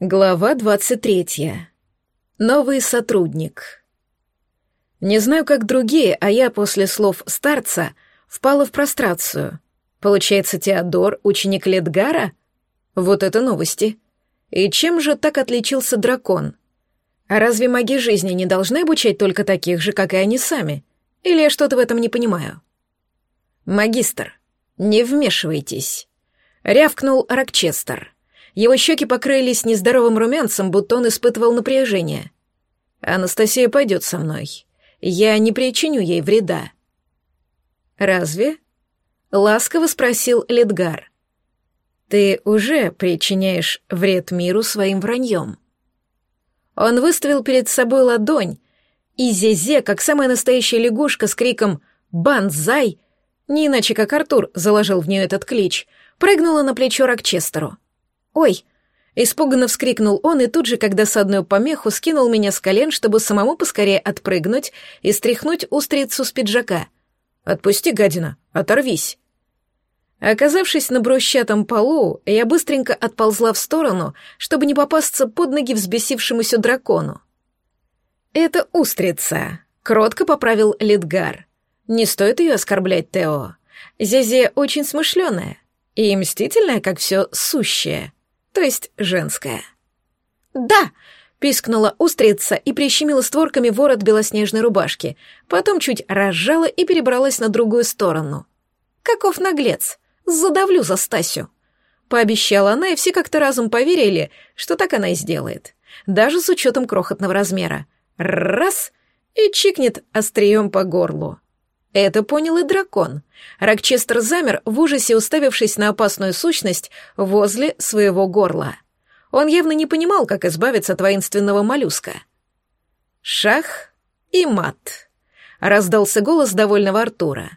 Глава 23. Новый сотрудник. Не знаю, как другие, а я после слов старца впала в прострацию. Получается, Теодор — ученик Ледгара? Вот это новости. И чем же так отличился дракон? А разве маги жизни не должны обучать только таких же, как и они сами? Или я что-то в этом не понимаю? Магистр, не вмешивайтесь. Рявкнул Рокчестер. Его щеки покрылись нездоровым румянцем, будто он испытывал напряжение. «Анастасия пойдет со мной. Я не причиню ей вреда». «Разве?» — ласково спросил Ледгар. «Ты уже причиняешь вред миру своим враньем». Он выставил перед собой ладонь, и Зезе, как самая настоящая лягушка с криком «Банзай!», не иначе как Артур заложил в нее этот клич, прыгнула на плечо Рокчестеру. «Ой!» Испуганно вскрикнул он и тут же, когда одной помеху, скинул меня с колен, чтобы самому поскорее отпрыгнуть и стряхнуть устрицу с пиджака. «Отпусти, гадина, оторвись!» Оказавшись на брусчатом полу, я быстренько отползла в сторону, чтобы не попасться под ноги взбесившемуся дракону. «Это устрица», — кротко поправил Лидгар. «Не стоит ее оскорблять, Тео. Зезе очень смышленая и мстительная, как все сущее» то есть женская. «Да!» — пискнула устрица и прищемила створками ворот белоснежной рубашки, потом чуть разжала и перебралась на другую сторону. «Каков наглец! Задавлю за Стасю!» Пообещала она, и все как-то разом поверили, что так она и сделает. Даже с учетом крохотного размера. Раз — и чикнет острием по горлу. Это понял и дракон. Рокчестер замер, в ужасе уставившись на опасную сущность возле своего горла. Он явно не понимал, как избавиться от воинственного моллюска. «Шах и мат», — раздался голос довольного Артура.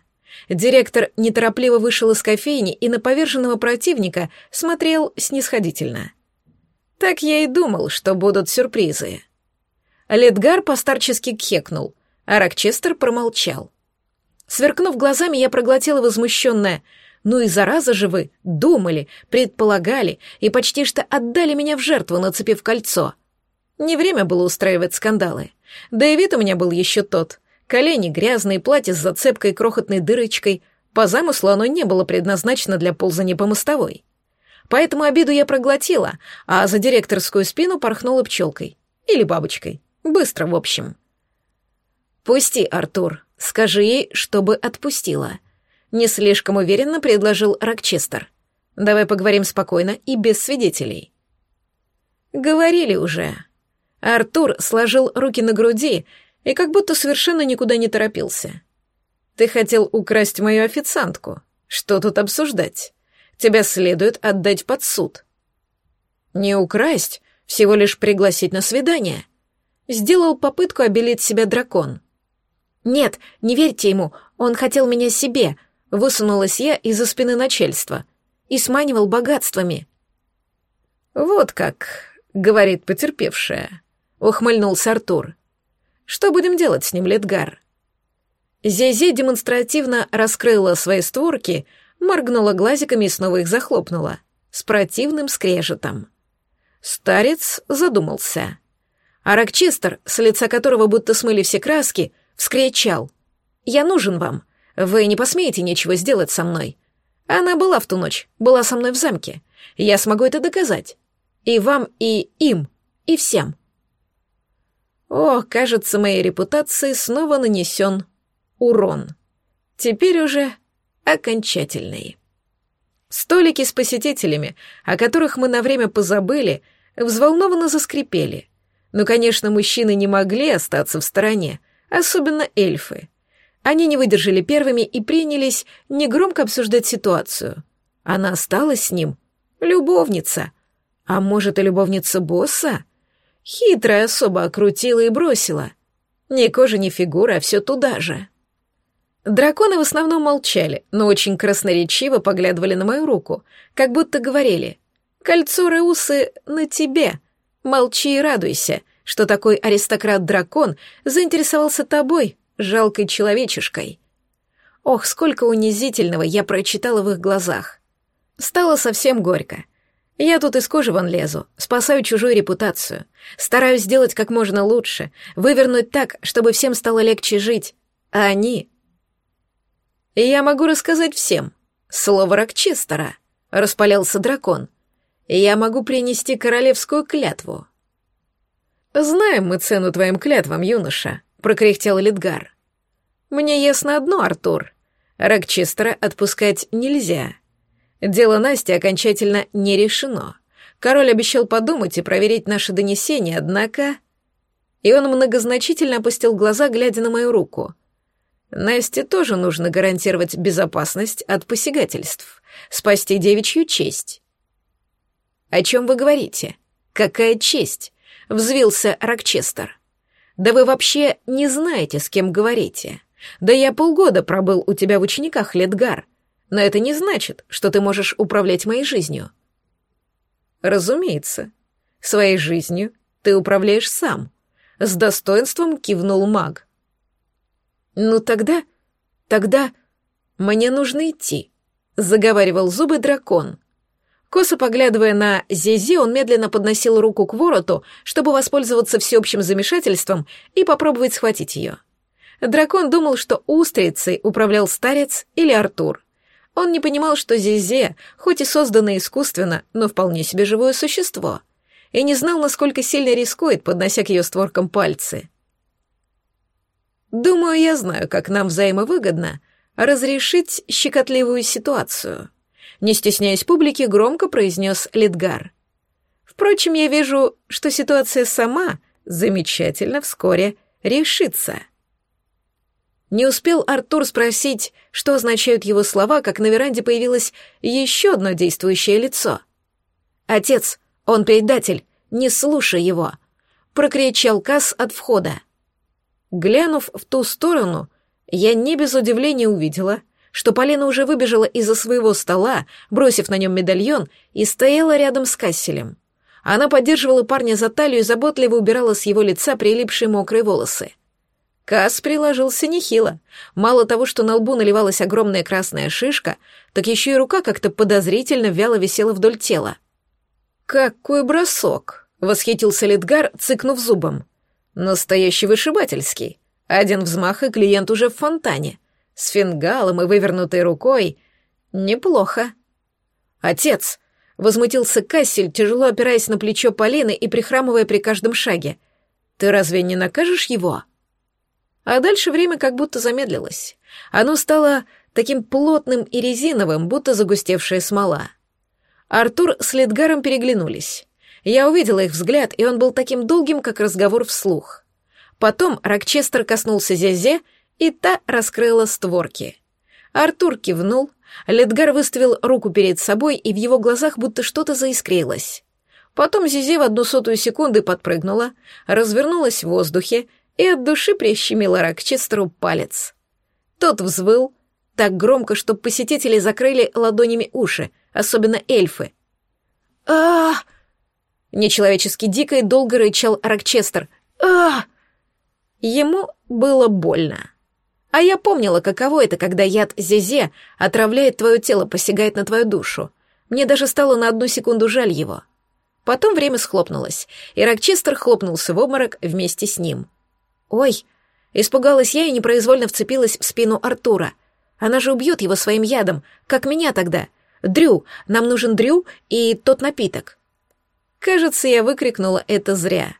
Директор неторопливо вышел из кофейни и на поверженного противника смотрел снисходительно. «Так я и думал, что будут сюрпризы». Ледгар постарчески кхекнул, а Рокчестер промолчал. Сверкнув глазами, я проглотила возмущенное. «Ну и зараза же вы! Думали, предполагали и почти что отдали меня в жертву, нацепив кольцо!» Не время было устраивать скандалы. Да и вид у меня был еще тот. Колени грязные, платье с зацепкой крохотной дырочкой. По замыслу оно не было предназначено для ползания по мостовой. Поэтому обиду я проглотила, а за директорскую спину порхнула пчелкой. Или бабочкой. Быстро, в общем. «Пусти, Артур», Скажи ей, чтобы отпустила. Не слишком уверенно предложил Рокчестер. Давай поговорим спокойно и без свидетелей. Говорили уже. Артур сложил руки на груди и как будто совершенно никуда не торопился. Ты хотел украсть мою официантку. Что тут обсуждать? Тебя следует отдать под суд. Не украсть, всего лишь пригласить на свидание. Сделал попытку обелить себя дракон. «Нет, не верьте ему, он хотел меня себе», — высунулась я из-за спины начальства. «И сманивал богатствами». «Вот как», — говорит потерпевшая, — ухмыльнулся Артур. «Что будем делать с ним, Ледгар?» Зезе демонстративно раскрыла свои створки, моргнула глазиками и снова их захлопнула, с противным скрежетом. Старец задумался. А Рокчестер, с лица которого будто смыли все краски, вскричал. «Я нужен вам. Вы не посмеете ничего сделать со мной. Она была в ту ночь, была со мной в замке. Я смогу это доказать. И вам, и им, и всем». О, кажется, моей репутации снова нанесен урон. Теперь уже окончательный. Столики с посетителями, о которых мы на время позабыли, взволнованно заскрипели. Но, конечно, мужчины не могли остаться в стороне — особенно эльфы. Они не выдержали первыми и принялись негромко обсуждать ситуацию. Она осталась с ним. Любовница. А может, и любовница босса? Хитрая особа окрутила и бросила. Ни кожа, ни фигура, а все туда же. Драконы в основном молчали, но очень красноречиво поглядывали на мою руку, как будто говорили «Кольцо Реусы на тебе, молчи и радуйся, что такой аристократ-дракон заинтересовался тобой, жалкой человечешкой. Ох, сколько унизительного я прочитала в их глазах. Стало совсем горько. Я тут из кожи вон лезу, спасаю чужую репутацию, стараюсь сделать как можно лучше, вывернуть так, чтобы всем стало легче жить, а они... И я могу рассказать всем. Слово Рокчестера. Распалялся дракон. Я могу принести королевскую клятву. «Знаем мы цену твоим клятвам, юноша», — прокряхтел Литгар. «Мне ясно одно, Артур. Рокчестера отпускать нельзя. Дело Насти окончательно не решено. Король обещал подумать и проверить наши донесения, однако...» И он многозначительно опустил глаза, глядя на мою руку. «Насте тоже нужно гарантировать безопасность от посягательств, спасти девичью честь». «О чем вы говорите? Какая честь?» — взвился Рокчестер. «Да вы вообще не знаете, с кем говорите. Да я полгода пробыл у тебя в учениках, Ледгар но это не значит, что ты можешь управлять моей жизнью. Разумеется, своей жизнью ты управляешь сам. С достоинством кивнул маг. Ну тогда, тогда мне нужно идти, заговаривал зубы дракон. Косо поглядывая на Зизи, он медленно подносил руку к вороту, чтобы воспользоваться всеобщим замешательством и попробовать схватить ее. Дракон думал, что устрицей управлял старец или Артур. Он не понимал, что Зизе, хоть и созданное искусственно, но вполне себе живое существо, и не знал, насколько сильно рискует, поднося к ее створкам пальцы. «Думаю, я знаю, как нам взаимовыгодно разрешить щекотливую ситуацию», не стесняясь публики, громко произнес Литгар. «Впрочем, я вижу, что ситуация сама замечательно вскоре решится». Не успел Артур спросить, что означают его слова, как на веранде появилось еще одно действующее лицо. «Отец, он предатель, не слушай его!» — прокричал Касс от входа. Глянув в ту сторону, я не без удивления увидела, что Полина уже выбежала из-за своего стола, бросив на нем медальон, и стояла рядом с Касселем. Она поддерживала парня за талию и заботливо убирала с его лица прилипшие мокрые волосы. Кас приложился нехило. Мало того, что на лбу наливалась огромная красная шишка, так еще и рука как-то подозрительно вяло висела вдоль тела. «Какой бросок!» — восхитился Литгар, цыкнув зубом. «Настоящий вышибательский. Один взмах, и клиент уже в фонтане. С фингалом и вывернутой рукой. Неплохо». «Отец!» — возмутился Кассель, тяжело опираясь на плечо Полины и прихрамывая при каждом шаге. «Ты разве не накажешь его?» А дальше время как будто замедлилось. Оно стало таким плотным и резиновым, будто загустевшая смола. Артур с Ледгаром переглянулись. Я увидела их взгляд, и он был таким долгим, как разговор вслух. Потом Рокчестер коснулся Зязе, и та раскрыла створки. Артур кивнул, Ледгар выставил руку перед собой, и в его глазах будто что-то заискрилось. Потом Зизе в одну сотую секунды подпрыгнула, развернулась в воздухе и от души прищемила Рокчестеру палец. Тот взвыл так громко, что посетители закрыли ладонями уши, особенно эльфы. а Нечеловечески дико и долго рычал Рокчестер. а Ему было больно. А я помнила, каково это, когда яд Зезе отравляет твое тело, посягает на твою душу. Мне даже стало на одну секунду жаль его. Потом время схлопнулось, и Рокчестер хлопнулся в обморок вместе с ним. «Ой!» Испугалась я и непроизвольно вцепилась в спину Артура. Она же убьет его своим ядом, как меня тогда. «Дрю! Нам нужен Дрю и тот напиток!» Кажется, я выкрикнула это зря.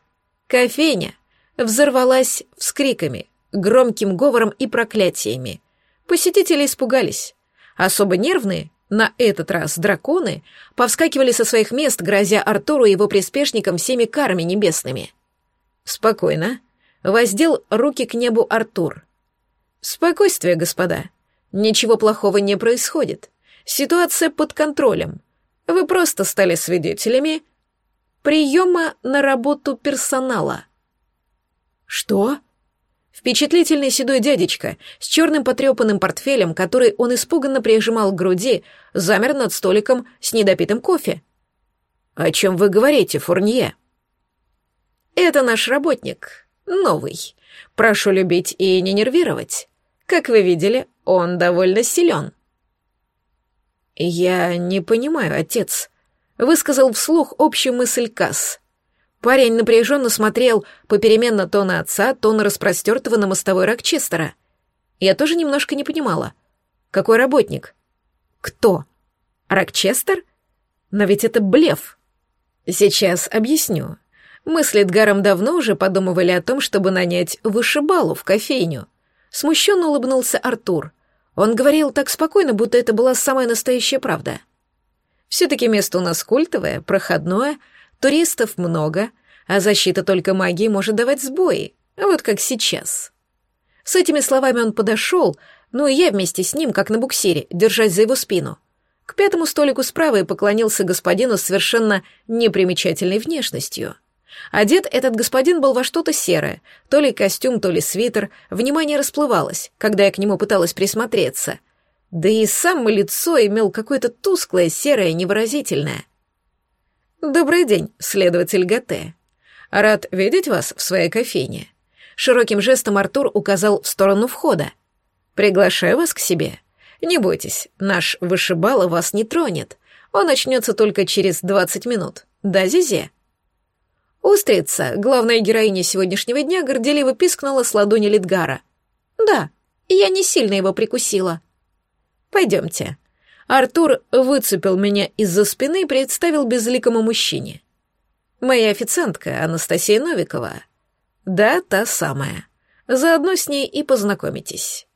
Кофейня взорвалась вскриками, громким говором и проклятиями. Посетители испугались. Особо нервные, на этот раз драконы, повскакивали со своих мест, грозя Артуру и его приспешникам всеми карами небесными. «Спокойно», воздел руки к небу Артур. «Спокойствие, господа. Ничего плохого не происходит. Ситуация под контролем. Вы просто стали свидетелями приема на работу персонала». «Что?» Впечатлительный седой дядечка с черным потрепанным портфелем, который он испуганно прижимал к груди, замер над столиком с недопитым кофе. «О чем вы говорите, Фурнье?» «Это наш работник, новый. Прошу любить и не нервировать. Как вы видели, он довольно силен. Я не понимаю, отец. высказал вслух общую мысль Касс. Парень напряженно смотрел попеременно то на отца, то на распростертого на мостовой Рокчестера. Я тоже немножко не понимала. Какой работник? Кто? Рокчестер? Но ведь это блеф. Сейчас объясню. Мы с Литгаром давно уже подумывали о том, чтобы нанять вышибалу в кофейню. Смущенно улыбнулся Артур. Он говорил так спокойно, будто это была самая настоящая правда. Все-таки место у нас культовое, проходное, туристов много, а защита только магии может давать сбои, вот как сейчас. С этими словами он подошел, ну и я вместе с ним, как на буксире, держась за его спину. К пятому столику справа и поклонился господину с совершенно непримечательной внешностью. Одет этот господин был во что-то серое, то ли костюм, то ли свитер, внимание расплывалось, когда я к нему пыталась присмотреться. Да и само лицо имел какое-то тусклое, серое, невыразительное. «Добрый день, следователь ГТ. Рад видеть вас в своей кофейне». Широким жестом Артур указал в сторону входа. «Приглашаю вас к себе. Не бойтесь, наш вышибала вас не тронет. Он начнется только через двадцать минут. Да, Зизе?» Устрица, главная героиня сегодняшнего дня, горделиво пискнула с ладони Литгара. «Да, я не сильно его прикусила». «Пойдемте». Артур выцепил меня из-за спины и представил безликому мужчине. «Моя официантка Анастасия Новикова». «Да, та самая. Заодно с ней и познакомитесь».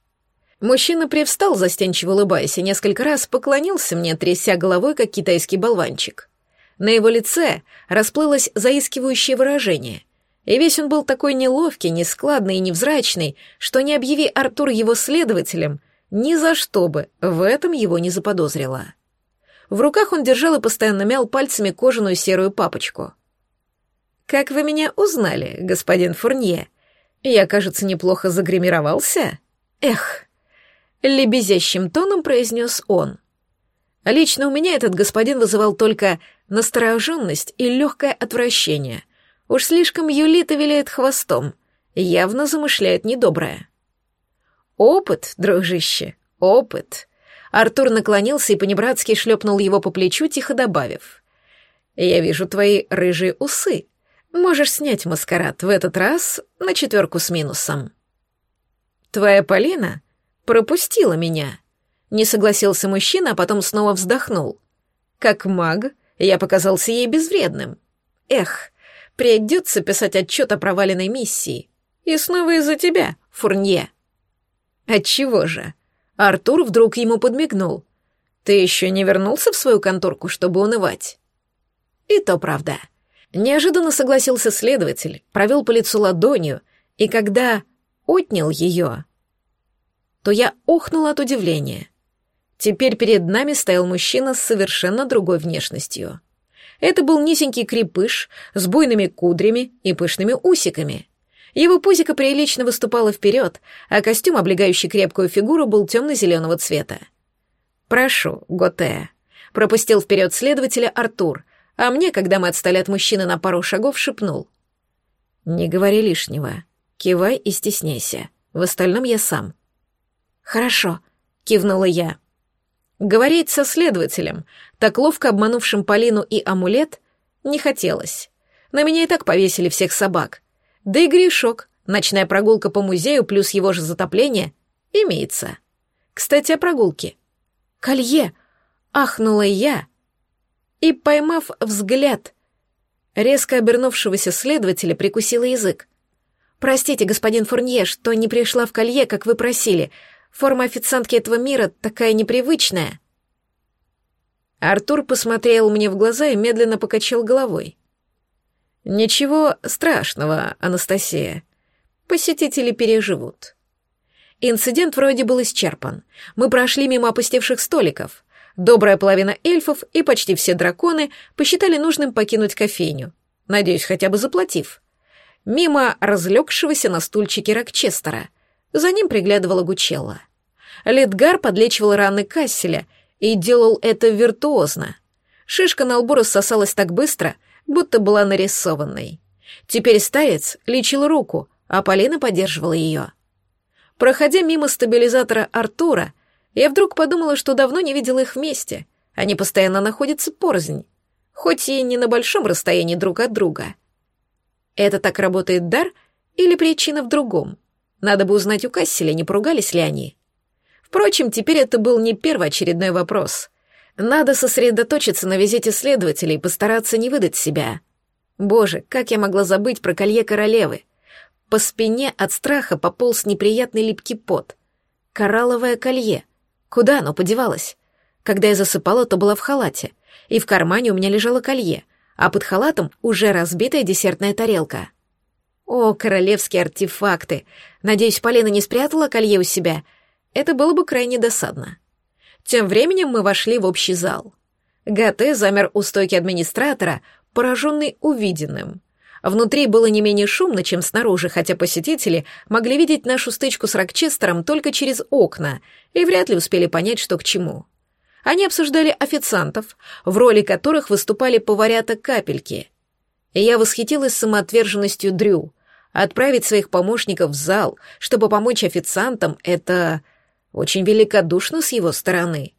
Мужчина привстал, застенчиво улыбаясь, и несколько раз поклонился мне, тряся головой, как китайский болванчик. На его лице расплылось заискивающее выражение, и весь он был такой неловкий, нескладный и невзрачный, что не объяви Артур его следователем, ни за что бы в этом его не заподозрила. В руках он держал и постоянно мял пальцами кожаную серую папочку. «Как вы меня узнали, господин Фурнье? Я, кажется, неплохо загримировался? Эх!» Лебезящим тоном произнес он. Лично у меня этот господин вызывал только настороженность и легкое отвращение. Уж слишком юлит и виляет хвостом, явно замышляет недоброе. «Опыт, дружище, опыт!» Артур наклонился и понебратски шлепнул его по плечу, тихо добавив. «Я вижу твои рыжие усы. Можешь снять маскарад в этот раз на четверку с минусом». «Твоя Полина пропустила меня», — не согласился мужчина, а потом снова вздохнул. «Как маг, я показался ей безвредным. Эх, придется писать отчет о проваленной миссии. И снова из-за тебя, Фурнье. Отчего же? Артур вдруг ему подмигнул. Ты еще не вернулся в свою конторку, чтобы унывать? И то правда. Неожиданно согласился следователь, провел по лицу ладонью, и когда отнял ее, то я охнула от удивления — Теперь перед нами стоял мужчина с совершенно другой внешностью. Это был низенький крепыш с буйными кудрями и пышными усиками. Его пузико прилично выступало вперед, а костюм, облегающий крепкую фигуру, был темно-зеленого цвета. «Прошу, Готе», — пропустил вперед следователя Артур, а мне, когда мы отстали от мужчины на пару шагов, шепнул. «Не говори лишнего. Кивай и стесняйся. В остальном я сам». «Хорошо», — кивнула я. Говорить со следователем, так ловко обманувшим Полину и амулет, не хотелось. На меня и так повесили всех собак. Да и грешок, ночная прогулка по музею плюс его же затопление, имеется. Кстати, о прогулке. «Колье!» — ахнула я. И, поймав взгляд резко обернувшегося следователя, прикусила язык. «Простите, господин Фурнье, что не пришла в колье, как вы просили. Форма официантки этого мира такая непривычная. Артур посмотрел мне в глаза и медленно покачал головой. Ничего страшного, Анастасия. Посетители переживут. Инцидент вроде был исчерпан. Мы прошли мимо опустевших столиков. Добрая половина эльфов и почти все драконы посчитали нужным покинуть кофейню. Надеюсь, хотя бы заплатив. Мимо разлегшегося на стульчике Рокчестера — за ним приглядывала Гучелла. Ледгар подлечивал раны Касселя и делал это виртуозно. Шишка на лбу рассосалась так быстро, будто была нарисованной. Теперь старец лечил руку, а Полина поддерживала ее. Проходя мимо стабилизатора Артура, я вдруг подумала, что давно не видела их вместе. Они постоянно находятся порознь. хоть и не на большом расстоянии друг от друга. Это так работает дар или причина в другом? Надо бы узнать у Касселя, не поругались ли они. Впрочем, теперь это был не первоочередной вопрос. Надо сосредоточиться на визите следователей и постараться не выдать себя. Боже, как я могла забыть про колье королевы? По спине от страха пополз неприятный липкий пот. Коралловое колье. Куда оно подевалось? Когда я засыпала, то была в халате, и в кармане у меня лежало колье, а под халатом уже разбитая десертная тарелка. О, королевские артефакты! Надеюсь, Полина не спрятала колье у себя. Это было бы крайне досадно. Тем временем мы вошли в общий зал. Гате замер у стойки администратора, пораженный увиденным. Внутри было не менее шумно, чем снаружи, хотя посетители могли видеть нашу стычку с Рокчестером только через окна и вряд ли успели понять, что к чему. Они обсуждали официантов, в роли которых выступали поварята-капельки. И я восхитилась самоотверженностью Дрю. Отправить своих помощников в зал, чтобы помочь официантам, это очень великодушно с его стороны.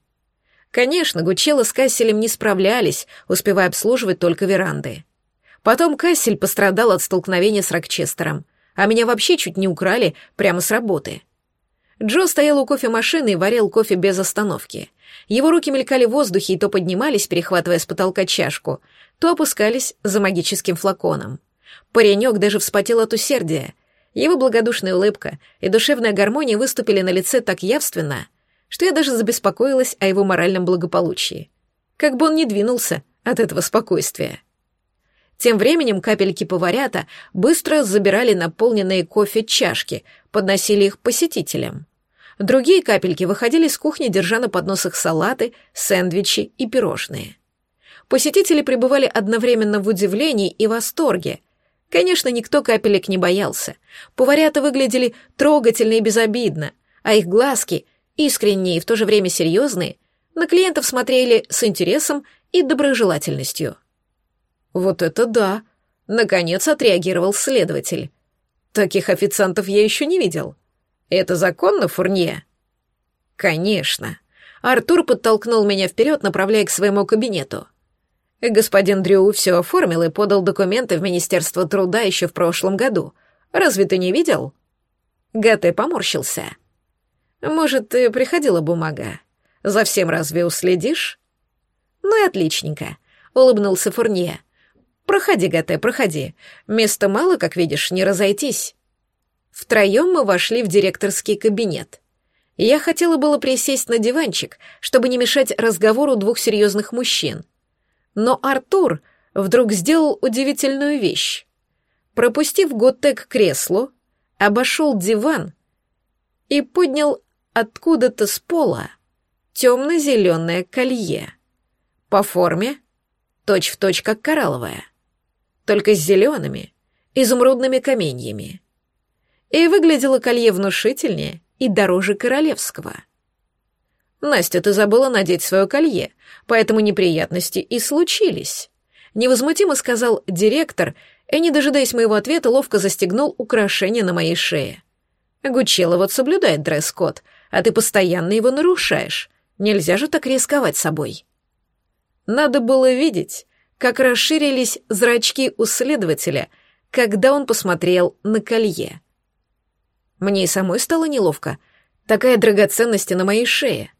Конечно, Гучело с Касселем не справлялись, успевая обслуживать только веранды. Потом Кассель пострадал от столкновения с Рокчестером, а меня вообще чуть не украли прямо с работы. Джо стоял у кофемашины и варил кофе без остановки. Его руки мелькали в воздухе и то поднимались, перехватывая с потолка чашку, то опускались за магическим флаконом. Паренек даже вспотел от усердия — его благодушная улыбка и душевная гармония выступили на лице так явственно, что я даже забеспокоилась о его моральном благополучии. Как бы он ни двинулся от этого спокойствия. Тем временем капельки поварята быстро забирали наполненные кофе чашки, подносили их посетителям. Другие капельки выходили с кухни, держа на подносах салаты, сэндвичи и пирожные. Посетители пребывали одновременно в удивлении и восторге, Конечно, никто капелек не боялся. Поварята выглядели трогательно и безобидно, а их глазки, искренние и в то же время серьезные, на клиентов смотрели с интересом и доброжелательностью. «Вот это да!» — наконец отреагировал следователь. «Таких официантов я еще не видел. Это законно, Фурнье?» «Конечно». Артур подтолкнул меня вперед, направляя к своему кабинету. Господин Дрю все оформил и подал документы в Министерство труда еще в прошлом году. Разве ты не видел? Гате поморщился. Может, и приходила бумага. За всем разве уследишь? Ну и отличненько, улыбнулся Фурнье. Проходи, Гате, проходи. Места мало, как видишь, не разойтись. Втроем мы вошли в директорский кабинет. Я хотела было присесть на диванчик, чтобы не мешать разговору двух серьезных мужчин — но Артур вдруг сделал удивительную вещь. Пропустив Готек к креслу, обошел диван и поднял откуда-то с пола темно-зеленое колье. По форме точь-в-точь точь как коралловое, только с зелеными, изумрудными каменьями. И выглядело колье внушительнее и дороже королевского — Настя, ты забыла надеть свое колье, поэтому неприятности и случились. Невозмутимо сказал директор, и, не дожидаясь моего ответа, ловко застегнул украшение на моей шее. Гучела вот соблюдает дресс-код, а ты постоянно его нарушаешь. Нельзя же так рисковать собой. Надо было видеть, как расширились зрачки у следователя, когда он посмотрел на колье. Мне и самой стало неловко. Такая драгоценность на моей шее.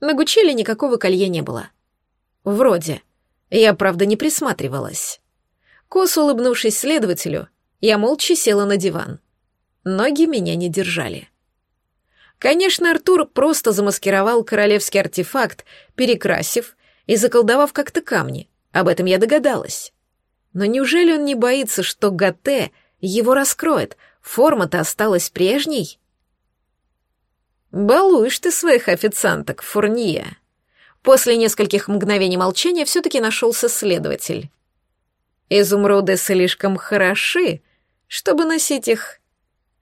На Гучеле никакого колье не было. Вроде. Я, правда, не присматривалась. Косо улыбнувшись следователю, я молча села на диван. Ноги меня не держали. Конечно, Артур просто замаскировал королевский артефакт, перекрасив и заколдовав как-то камни. Об этом я догадалась. Но неужели он не боится, что Гате его раскроет? Форма-то осталась прежней? «Балуешь ты своих официанток, Фурнье». После нескольких мгновений молчания все-таки нашелся следователь. «Изумруды слишком хороши, чтобы носить их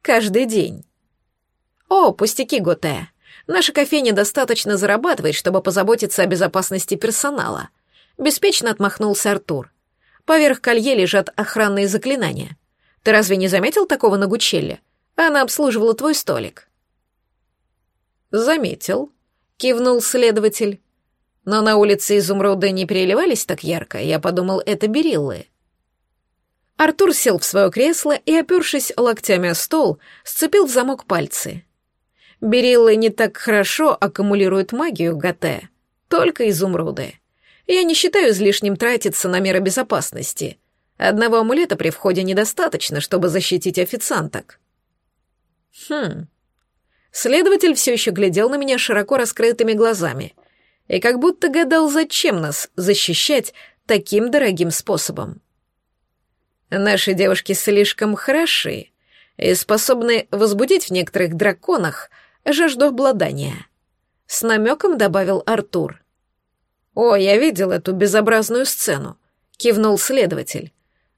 каждый день». «О, пустяки, Готе. Наша кофейня достаточно зарабатывает, чтобы позаботиться о безопасности персонала», — беспечно отмахнулся Артур. «Поверх колье лежат охранные заклинания. Ты разве не заметил такого на Гучелле? Она обслуживала твой столик». «Заметил», — кивнул следователь. но на улице изумруды не переливались так ярко, я подумал, это бериллы. Артур сел в свое кресло и, опершись локтями о стол, сцепил в замок пальцы. Бериллы не так хорошо аккумулируют магию Гате, только изумруды. Я не считаю излишним тратиться на меры безопасности. Одного амулета при входе недостаточно, чтобы защитить официанток. Хм. Следователь все еще глядел на меня широко раскрытыми глазами и как будто гадал, зачем нас защищать таким дорогим способом. Наши девушки слишком хороши и способны возбудить в некоторых драконах жажду обладания. С намеком добавил Артур. «О, я видел эту безобразную сцену», — кивнул следователь.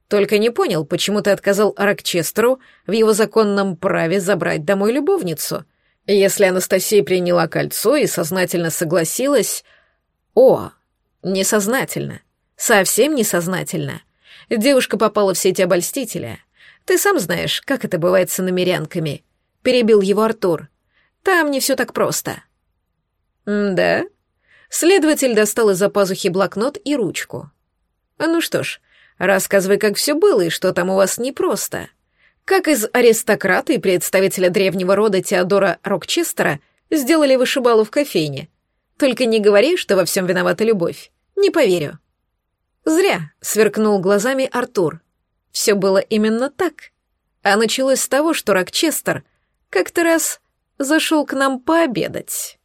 «Только не понял, почему ты отказал Рокчестеру в его законном праве забрать домой любовницу. Если Анастасия приняла кольцо и сознательно согласилась...» «О, несознательно. Совсем несознательно. Девушка попала в сети обольстителя. Ты сам знаешь, как это бывает с намерянками. Перебил его Артур. Там не все так просто. да? Следователь достал из-за пазухи блокнот и ручку. Ну что ж, рассказывай, как все было и что там у вас непросто. Как из аристократа и представителя древнего рода Теодора Рокчестера сделали вышибалу в кофейне. Только не говори, что во всем виновата любовь. Не поверю. Зря, сверкнул глазами Артур. Все было именно так. А началось с того, что Рокчестер как-то раз зашел к нам пообедать.